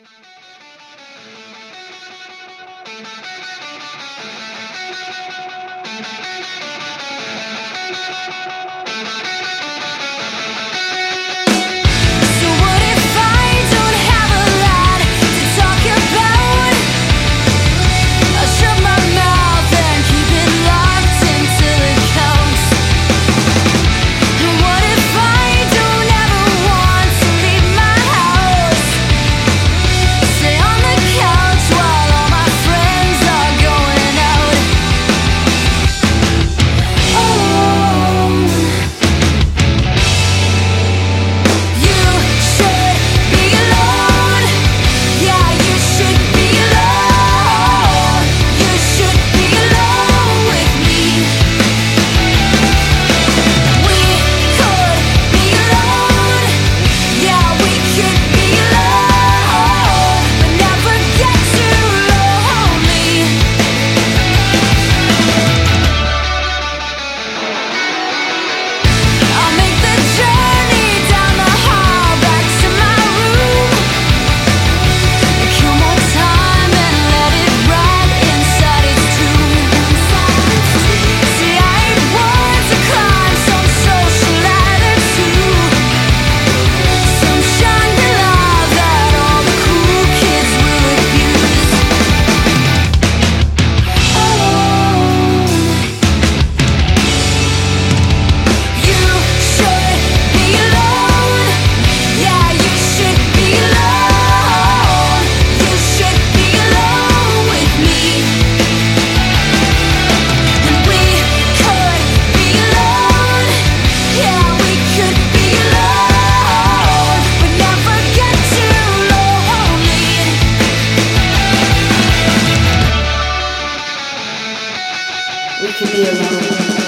thank you to be alone.